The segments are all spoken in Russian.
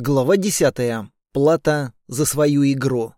Глава 10. Плата за свою игру.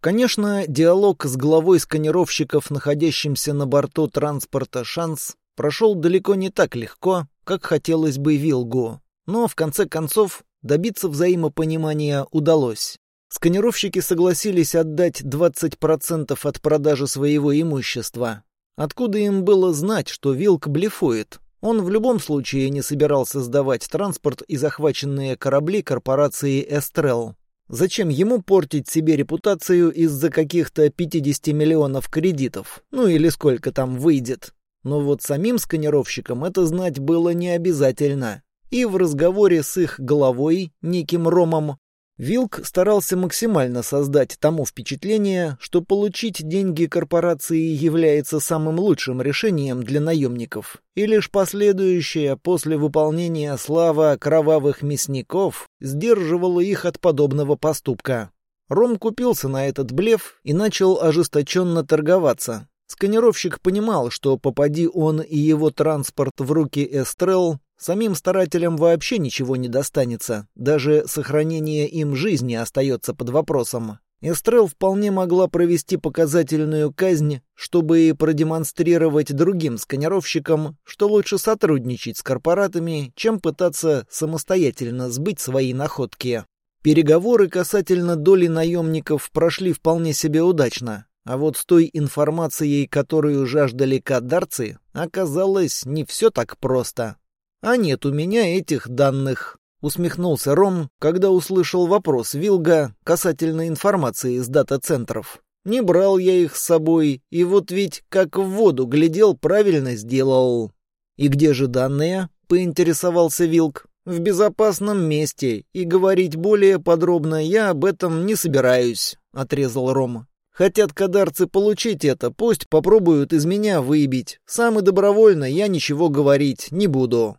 Конечно, диалог с главой сканировщиков, находящимся на борту транспорта «Шанс», прошел далеко не так легко, как хотелось бы Вилгу. Но, в конце концов, добиться взаимопонимания удалось. Сканировщики согласились отдать 20% от продажи своего имущества. Откуда им было знать, что Вилк блефует? Он в любом случае не собирался сдавать транспорт и захваченные корабли корпорации «Эстрел». Зачем ему портить себе репутацию из-за каких-то 50 миллионов кредитов? Ну или сколько там выйдет? Но вот самим сканировщикам это знать было не обязательно. И в разговоре с их главой, неким Ромом, Вилк старался максимально создать тому впечатление, что получить деньги корпорации является самым лучшим решением для наемников, и лишь последующая после выполнения слава кровавых мясников сдерживала их от подобного поступка. Ром купился на этот блеф и начал ожесточенно торговаться. Сканировщик понимал, что попади он и его транспорт в руки Эстрел, Самим старателям вообще ничего не достанется, даже сохранение им жизни остается под вопросом. Эстрел вполне могла провести показательную казнь, чтобы продемонстрировать другим сканировщикам, что лучше сотрудничать с корпоратами, чем пытаться самостоятельно сбыть свои находки. Переговоры касательно доли наемников прошли вполне себе удачно, а вот с той информацией, которую жаждали кадарцы, оказалось не все так просто. А нет у меня этих данных. Усмехнулся Ром, когда услышал вопрос Вилга касательно информации из дата-центров. Не брал я их с собой, и вот ведь как в воду глядел, правильно сделал. И где же данные? Поинтересовался Вилг. В безопасном месте, и говорить более подробно я об этом не собираюсь, отрезал Ром. Хотят кадарцы получить это, пусть попробуют из меня выбить. Сам и добровольно я ничего говорить не буду.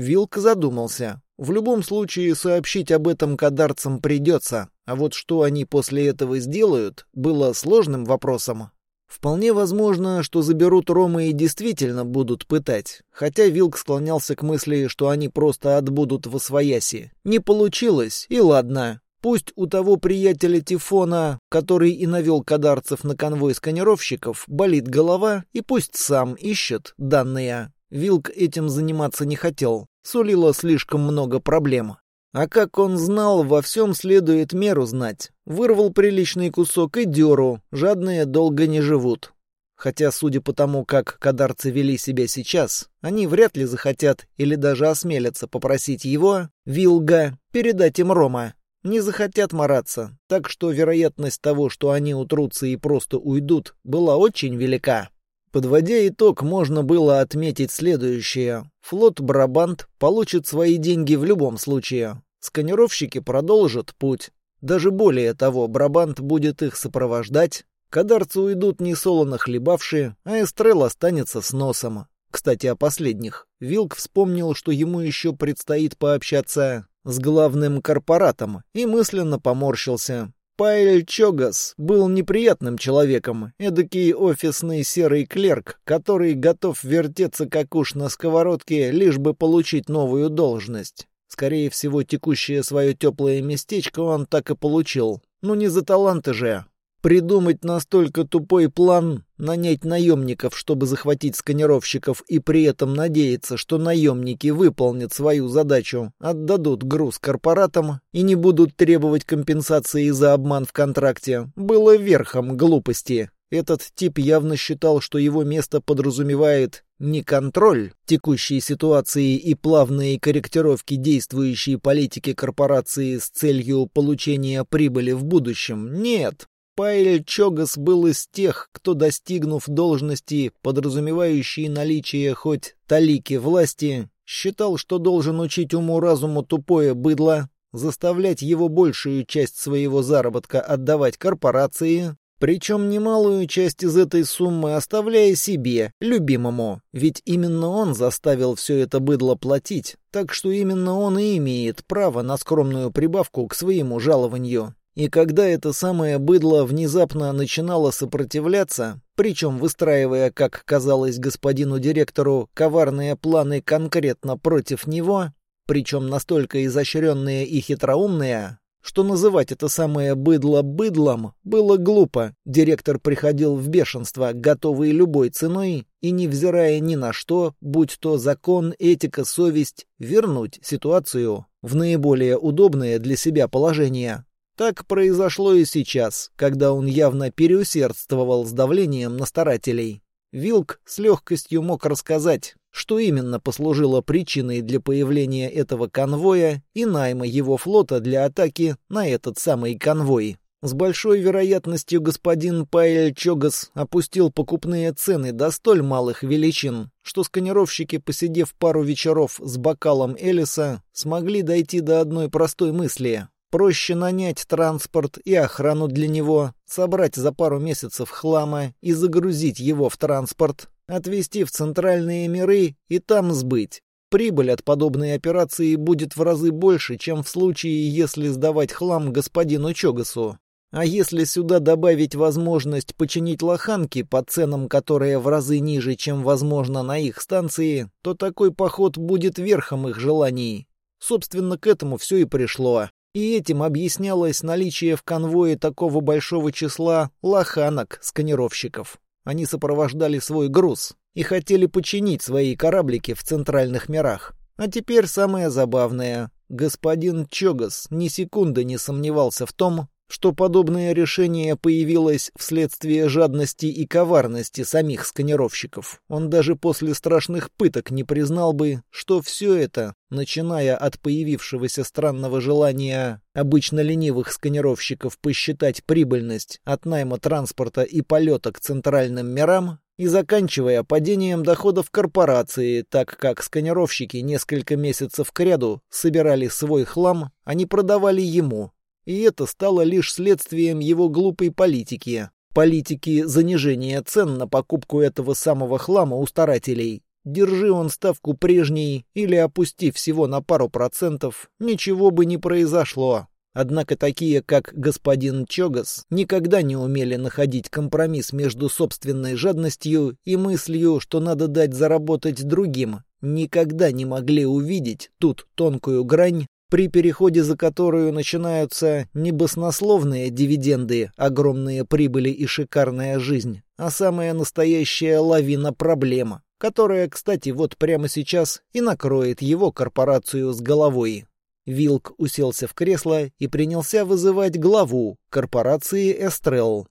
Вилк задумался. В любом случае сообщить об этом кадарцам придется, а вот что они после этого сделают, было сложным вопросом. Вполне возможно, что заберут Рома и действительно будут пытать, хотя Вилк склонялся к мысли, что они просто отбудут в освояси. Не получилось, и ладно. Пусть у того приятеля Тифона, который и навел кадарцев на конвой сканировщиков, болит голова, и пусть сам ищет данные. Вилк этим заниматься не хотел. Сулило слишком много проблем. А как он знал, во всем следует меру знать. Вырвал приличный кусок и дёру, жадные долго не живут. Хотя, судя по тому, как кадарцы вели себя сейчас, они вряд ли захотят или даже осмелятся попросить его, Вилга, передать им Рома. Не захотят мараться, так что вероятность того, что они утрутся и просто уйдут, была очень велика. Подводя итог, можно было отметить следующее. Флот «Брабант» получит свои деньги в любом случае. Сканировщики продолжат путь. Даже более того, «Брабант» будет их сопровождать. Кадарцы уйдут несолоно хлебавшие, а Эстрел останется с носом. Кстати, о последних. Вилк вспомнил, что ему еще предстоит пообщаться с главным корпоратом, и мысленно поморщился. Пайль Чогас был неприятным человеком, эдакий офисный серый клерк, который готов вертеться как уж на сковородке, лишь бы получить новую должность. Скорее всего, текущее свое теплое местечко он так и получил. Ну не за таланты же, Придумать настолько тупой план, нанять наемников, чтобы захватить сканировщиков, и при этом надеяться, что наемники выполнят свою задачу, отдадут груз корпоратам и не будут требовать компенсации за обман в контракте, было верхом глупости. Этот тип явно считал, что его место подразумевает не контроль текущей ситуации и плавные корректировки действующей политики корпорации с целью получения прибыли в будущем. Нет, Пайль Чогас был из тех, кто, достигнув должности, подразумевающей наличие хоть талики власти, считал, что должен учить уму-разуму тупое быдло, заставлять его большую часть своего заработка отдавать корпорации, причем немалую часть из этой суммы оставляя себе, любимому, ведь именно он заставил все это быдло платить, так что именно он и имеет право на скромную прибавку к своему жалованию. И когда это самое быдло внезапно начинало сопротивляться, причем выстраивая, как казалось господину директору, коварные планы конкретно против него, причем настолько изощренные и хитроумные, что называть это самое быдло быдлом было глупо. Директор приходил в бешенство, готовый любой ценой и, невзирая ни на что, будь то закон, этика, совесть, вернуть ситуацию в наиболее удобное для себя положение. Так произошло и сейчас, когда он явно переусердствовал с давлением на старателей. Вилк с легкостью мог рассказать, что именно послужило причиной для появления этого конвоя и найма его флота для атаки на этот самый конвой. С большой вероятностью господин Паэль Чогас опустил покупные цены до столь малых величин, что сканировщики, посидев пару вечеров с бокалом Элиса, смогли дойти до одной простой мысли. Проще нанять транспорт и охрану для него, собрать за пару месяцев хлама и загрузить его в транспорт, отвезти в центральные миры и там сбыть. Прибыль от подобной операции будет в разы больше, чем в случае, если сдавать хлам господину Чогасу. А если сюда добавить возможность починить лоханки по ценам, которые в разы ниже, чем возможно на их станции, то такой поход будет верхом их желаний. Собственно, к этому все и пришло. И этим объяснялось наличие в конвое такого большого числа лоханок-сканировщиков. Они сопровождали свой груз и хотели починить свои кораблики в центральных мирах. А теперь самое забавное. Господин Чогас ни секунды не сомневался в том, что подобное решение появилось вследствие жадности и коварности самих сканировщиков. Он даже после страшных пыток не признал бы, что все это, начиная от появившегося странного желания обычно ленивых сканировщиков посчитать прибыльность от найма транспорта и полета к центральным мирам, и заканчивая падением доходов корпорации, так как сканировщики несколько месяцев кряду собирали свой хлам, они продавали ему, и это стало лишь следствием его глупой политики. Политики занижения цен на покупку этого самого хлама у старателей. Держи он ставку прежней или опусти всего на пару процентов, ничего бы не произошло. Однако такие, как господин Чогас, никогда не умели находить компромисс между собственной жадностью и мыслью, что надо дать заработать другим, никогда не могли увидеть тут тонкую грань при переходе за которую начинаются не баснословные дивиденды, огромные прибыли и шикарная жизнь, а самая настоящая лавина проблема, которая, кстати, вот прямо сейчас и накроет его корпорацию с головой. Вилк уселся в кресло и принялся вызывать главу корпорации Эстрел.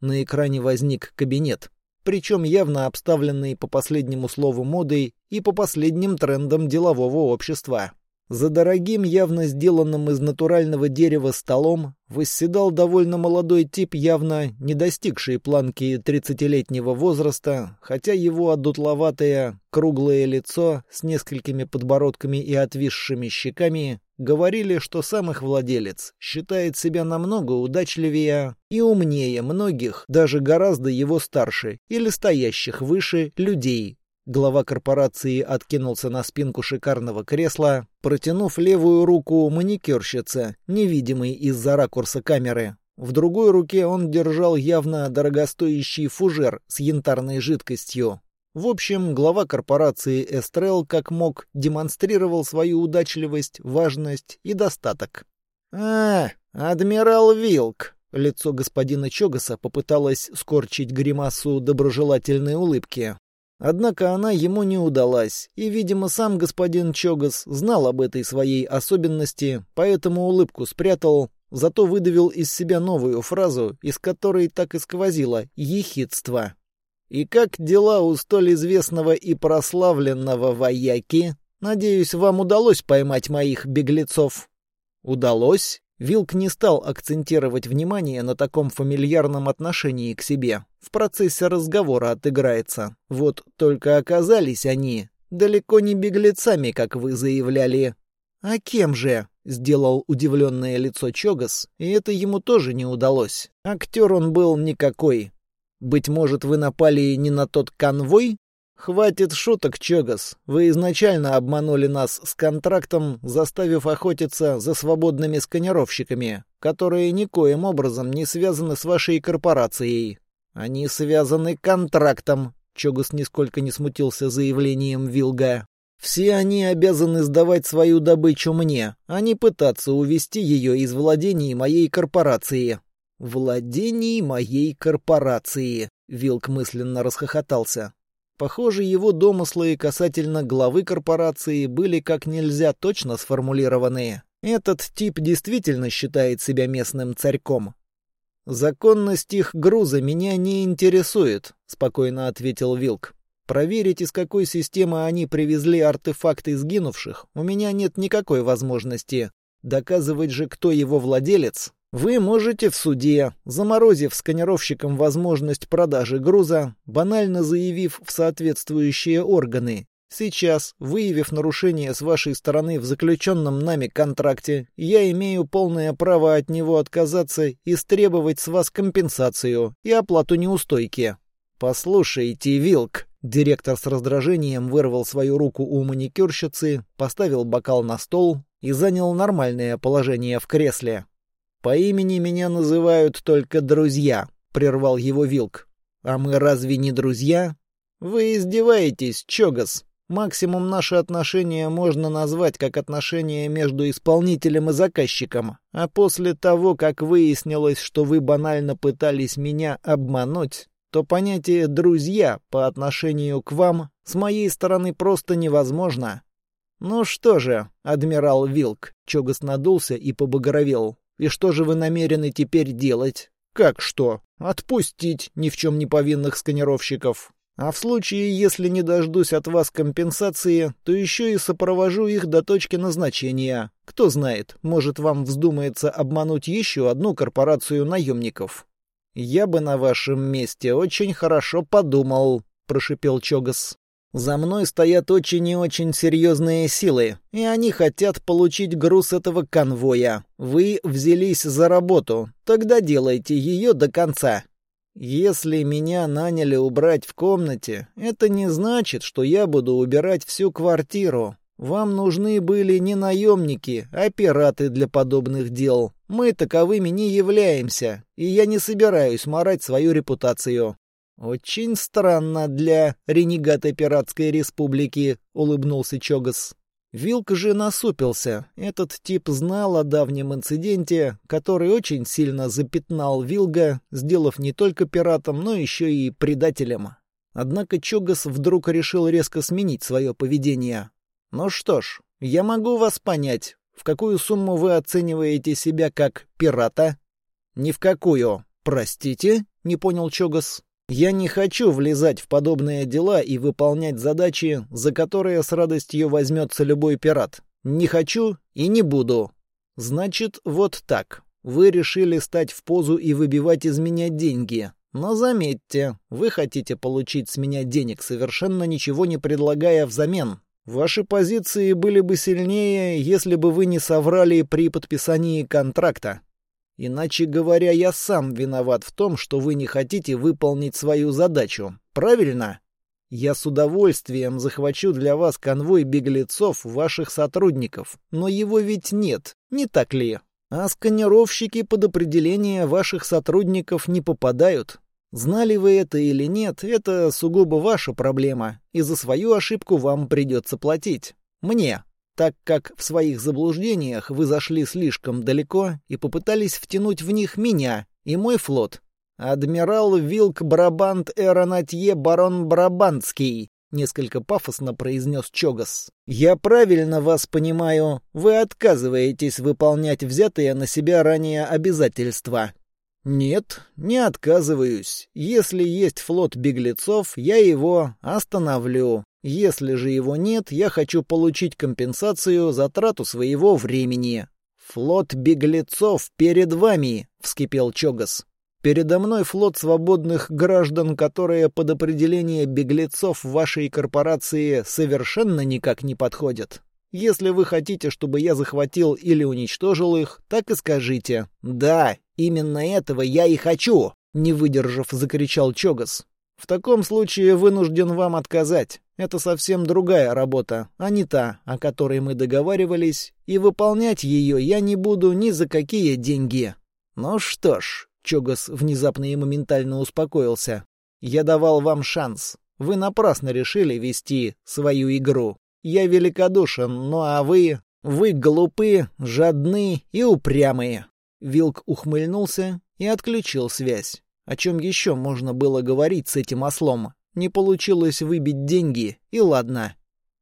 На экране возник кабинет, причем явно обставленный по последнему слову моды и по последним трендам делового общества. За дорогим, явно сделанным из натурального дерева столом восседал довольно молодой тип, явно не достигший планки тридцатилетнего возраста, хотя его одутловатое, круглое лицо с несколькими подбородками и отвисшими щеками говорили, что сам их владелец считает себя намного удачливее и умнее многих, даже гораздо его старше или стоящих выше людей, Глава корпорации откинулся на спинку шикарного кресла, протянув левую руку маникюрщице, невидимой из-за ракурса камеры. В другой руке он держал явно дорогостоящий фужер с янтарной жидкостью. В общем, глава корпорации Эстрел как мог демонстрировал свою удачливость, важность и достаток. «А, адмирал Вилк!» Лицо господина Чогаса попыталось скорчить гримасу доброжелательной улыбки. Однако она ему не удалась, и, видимо, сам господин Чогас знал об этой своей особенности, поэтому улыбку спрятал, зато выдавил из себя новую фразу, из которой так и сквозило ехидство. «И как дела у столь известного и прославленного вояки? Надеюсь, вам удалось поймать моих беглецов?» «Удалось?» Вилк не стал акцентировать внимание на таком фамильярном отношении к себе. В процессе разговора отыграется. Вот только оказались они далеко не беглецами, как вы заявляли. «А кем же?» — сделал удивленное лицо Чогас, и это ему тоже не удалось. Актер он был никакой. «Быть может, вы напали не на тот конвой?» «Хватит шуток, Чогас. Вы изначально обманули нас с контрактом, заставив охотиться за свободными сканировщиками, которые никоим образом не связаны с вашей корпорацией. Они связаны контрактом», — Чогас нисколько не смутился заявлением Вилга. Все они обязаны сдавать свою добычу мне, а не пытаться увести ее из владений моей корпорации. Владений моей корпорации. Вилк мысленно расхохотался. Похоже, его домыслы касательно главы корпорации были как нельзя точно сформулированы. Этот тип действительно считает себя местным царьком. «Законность их груза меня не интересует», — спокойно ответил Вилк. «Проверить, из какой системы они привезли артефакты сгинувших, у меня нет никакой возможности. Доказывать же, кто его владелец, вы можете в суде, заморозив сканировщикам возможность продажи груза, банально заявив в соответствующие органы. Сейчас, выявив нарушение с вашей стороны в заключенном нами контракте, я имею полное право от него отказаться и стребовать с вас компенсацию и оплату неустойки. Послушайте, Вилк. Директор с раздражением вырвал свою руку у маникюрщицы, поставил бокал на стол и занял нормальное положение в кресле. «По имени меня называют только друзья», — прервал его Вилк. «А мы разве не друзья?» «Вы издеваетесь, Чогас», Максимум наши отношения можно назвать как отношения между исполнителем и заказчиком. А после того, как выяснилось, что вы банально пытались меня обмануть, то понятие «друзья» по отношению к вам с моей стороны просто невозможно. Ну что же, адмирал Вилк, Чогас надулся и побагровел. И что же вы намерены теперь делать? Как что? Отпустить ни в чем не повинных сканировщиков. А в случае, если не дождусь от вас компенсации, то еще и сопровожу их до точки назначения. Кто знает, может, вам вздумается обмануть еще одну корпорацию наемников. «Я бы на вашем месте очень хорошо подумал», — прошипел Чогас. «За мной стоят очень и очень серьезные силы, и они хотят получить груз этого конвоя. Вы взялись за работу, тогда делайте ее до конца. Если меня наняли убрать в комнате, это не значит, что я буду убирать всю квартиру. Вам нужны были не наемники, а пираты для подобных дел. Мы таковыми не являемся, и я не собираюсь морать свою репутацию. Очень странно для ренегата пиратской республики, улыбнулся Чогас. Вилк же насупился. Этот тип знал о давнем инциденте, который очень сильно запятнал Вилга, сделав не только пиратом, но еще и предателем. Однако Чогас вдруг решил резко сменить свое поведение. «Ну что ж, я могу вас понять. В какую сумму вы оцениваете себя как пирата?» «Ни в какую. Простите?» — не понял Чогас. Я не хочу влезать в подобные дела и выполнять задачи, за которые с радостью возьмется любой пират. Не хочу и не буду. Значит, вот так. Вы решили стать в позу и выбивать из меня деньги. Но заметьте, вы хотите получить с меня денег, совершенно ничего не предлагая взамен. Ваши позиции были бы сильнее, если бы вы не соврали при подписании контракта. Иначе говоря, я сам виноват в том, что вы не хотите выполнить свою задачу. Правильно? Я с удовольствием захвачу для вас конвой беглецов, ваших сотрудников. Но его ведь нет, не так ли? А сканировщики под определение ваших сотрудников не попадают. Знали вы это или нет, это сугубо ваша проблема, и за свою ошибку вам придется платить. Мне так как в своих заблуждениях вы зашли слишком далеко и попытались втянуть в них меня и мой флот. Адмирал Вилк Брабант Эронатье Барон Брабантский, несколько пафосно произнес Чогас. Я правильно вас понимаю, вы отказываетесь выполнять взятые на себя ранее обязательства. Нет, не отказываюсь. Если есть флот беглецов, я его остановлю. Если же его нет, я хочу получить компенсацию за трату своего времени. Флот беглецов перед вами, вскипел Чогас. Передо мной флот свободных граждан, которые под определение беглецов вашей корпорации совершенно никак не подходят. Если вы хотите, чтобы я захватил или уничтожил их, так и скажите. Да, именно этого я и хочу, не выдержав, закричал Чогас. В таком случае вынужден вам отказать. Это совсем другая работа, а не та, о которой мы договаривались, и выполнять ее я не буду ни за какие деньги. Ну что ж, Чогас внезапно и моментально успокоился. Я давал вам шанс. Вы напрасно решили вести свою игру. Я великодушен, ну а вы... Вы глупы, жадны и упрямые». Вилк ухмыльнулся и отключил связь. О чем еще можно было говорить с этим ослом? Не получилось выбить деньги, и ладно.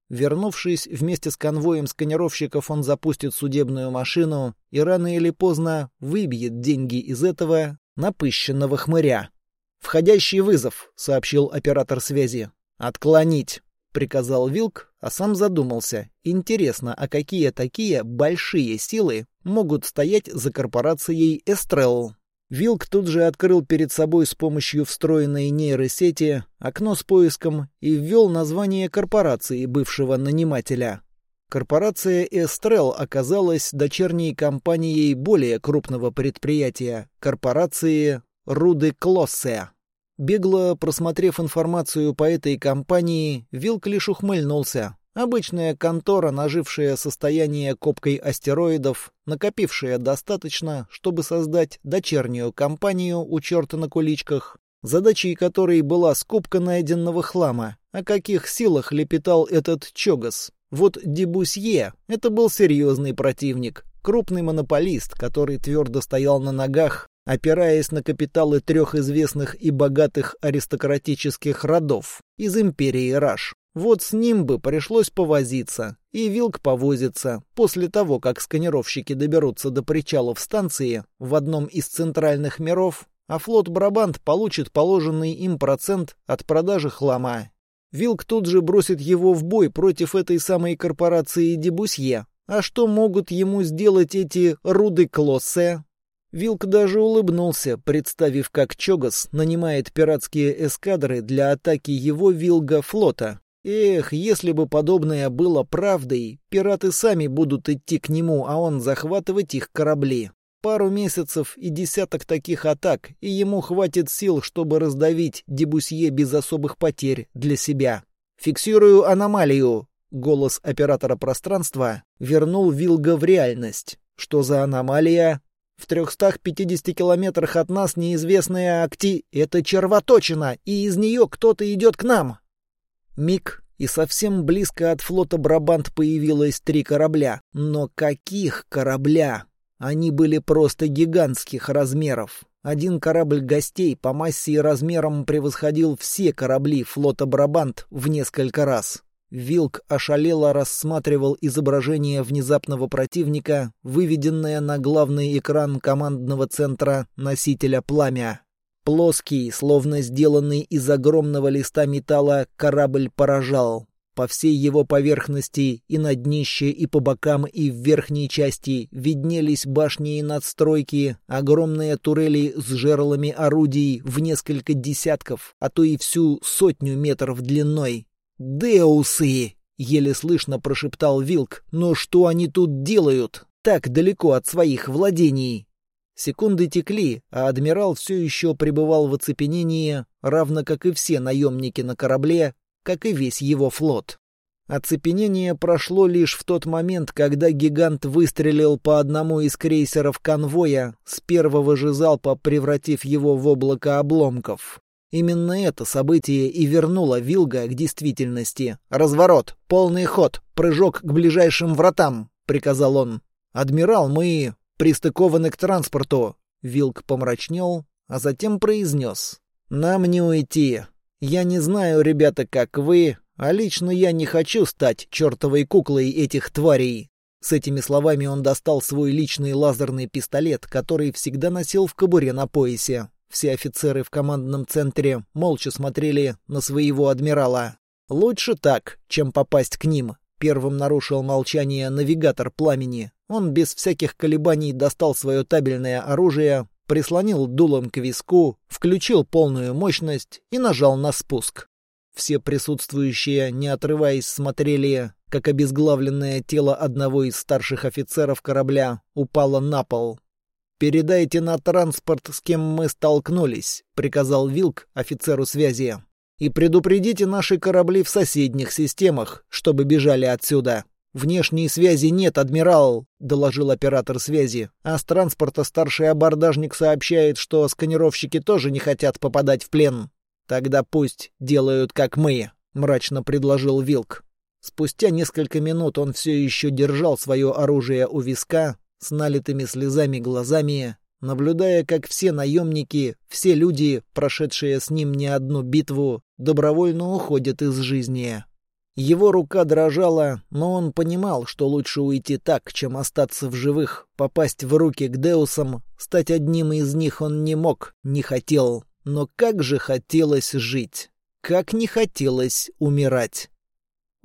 Вернувшись вместе с конвоем сканировщиков, он запустит судебную машину и рано или поздно выбьет деньги из этого напыщенного хмыря. «Входящий вызов», — сообщил оператор связи. «Отклонить», — приказал Вилк, а сам задумался. Интересно, а какие такие большие силы могут стоять за корпорацией Эстрелл? Вилк тут же открыл перед собой с помощью встроенной нейросети окно с поиском и ввел название корпорации бывшего нанимателя. Корпорация Эстрел оказалась дочерней компанией более крупного предприятия – корпорации Руды Клоссе. Бегло просмотрев информацию по этой компании, Вилк лишь ухмыльнулся. Обычная контора, нажившая состояние копкой астероидов, накопившая достаточно, чтобы создать дочернюю компанию у черта на куличках, задачей которой была скупка найденного хлама. О каких силах лепетал этот Чогас? Вот Дебусье — это был серьезный противник, крупный монополист, который твердо стоял на ногах, опираясь на капиталы трех известных и богатых аристократических родов из империи Раш. Вот с ним бы пришлось повозиться, и Вилк повозится. После того, как сканировщики доберутся до причалов станции в одном из центральных миров, а флот Брабант получит положенный им процент от продажи хлама. Вилк тут же бросит его в бой против этой самой корпорации Дебусье. А что могут ему сделать эти руды Клоссе? Вилк даже улыбнулся, представив, как Чогас нанимает пиратские эскадры для атаки его Вилга флота. Эх, если бы подобное было правдой, пираты сами будут идти к нему, а он захватывать их корабли. Пару месяцев и десяток таких атак, и ему хватит сил, чтобы раздавить Дебусье без особых потерь для себя. «Фиксирую аномалию!» Голос оператора пространства вернул Вилга в реальность. «Что за аномалия?» В 350 километрах от нас неизвестная акти — это червоточина, и из нее кто-то идет к нам. Миг, и совсем близко от флота Брабант появилось три корабля. Но каких корабля? Они были просто гигантских размеров. Один корабль гостей по массе и размерам превосходил все корабли флота Брабант в несколько раз. Вилк ошалело рассматривал изображение внезапного противника, выведенное на главный экран командного центра носителя пламя. Плоский, словно сделанный из огромного листа металла, корабль поражал. По всей его поверхности и на днище, и по бокам, и в верхней части виднелись башни и надстройки, огромные турели с жерлами орудий в несколько десятков, а то и всю сотню метров длиной. «Деусы!» — еле слышно прошептал Вилк. «Но что они тут делают? Так далеко от своих владений!» Секунды текли, а адмирал все еще пребывал в оцепенении, равно как и все наемники на корабле, как и весь его флот. Оцепенение прошло лишь в тот момент, когда гигант выстрелил по одному из крейсеров конвоя, с первого же залпа превратив его в облако обломков. Именно это событие и вернуло Вилга к действительности. «Разворот! Полный ход! Прыжок к ближайшим вратам!» — приказал он. «Адмирал, мы пристыкованы к транспорту». Вилк помрачнел, а затем произнес. «Нам не уйти. Я не знаю, ребята, как вы, а лично я не хочу стать чертовой куклой этих тварей». С этими словами он достал свой личный лазерный пистолет, который всегда носил в кобуре на поясе. Все офицеры в командном центре молча смотрели на своего адмирала. «Лучше так, чем попасть к ним», — первым нарушил молчание навигатор пламени. Он без всяких колебаний достал свое табельное оружие, прислонил дулом к виску, включил полную мощность и нажал на спуск. Все присутствующие, не отрываясь, смотрели, как обезглавленное тело одного из старших офицеров корабля упало на пол. «Передайте на транспорт, с кем мы столкнулись», — приказал Вилк офицеру связи. «И предупредите наши корабли в соседних системах, чтобы бежали отсюда». «Внешней связи нет, адмирал», — доложил оператор связи. «А с транспорта старший абордажник сообщает, что сканировщики тоже не хотят попадать в плен». «Тогда пусть делают, как мы», — мрачно предложил Вилк. Спустя несколько минут он все еще держал свое оружие у виска, с налитыми слезами глазами, наблюдая, как все наемники, все люди, прошедшие с ним не одну битву, добровольно уходят из жизни. Его рука дрожала, но он понимал, что лучше уйти так, чем остаться в живых, попасть в руки к Деусам, стать одним из них он не мог, не хотел. Но как же хотелось жить! Как не хотелось умирать!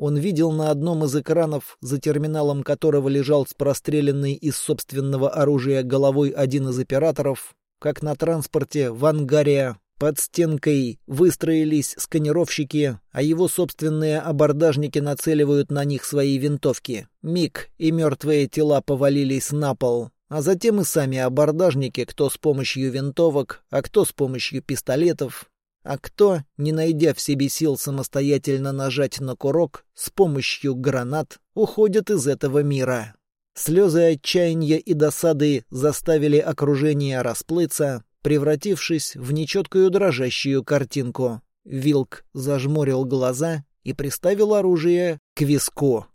Он видел на одном из экранов, за терминалом которого лежал с простреленной из собственного оружия головой один из операторов, как на транспорте в ангаре под стенкой выстроились сканировщики, а его собственные абордажники нацеливают на них свои винтовки. Миг, и мертвые тела повалились на пол. А затем и сами абордажники, кто с помощью винтовок, а кто с помощью пистолетов, а кто, не найдя в себе сил самостоятельно нажать на курок, с помощью гранат уходят из этого мира. Слезы отчаяния и досады заставили окружение расплыться, превратившись в нечеткую дрожащую картинку. Вилк зажмурил глаза и приставил оружие к виску.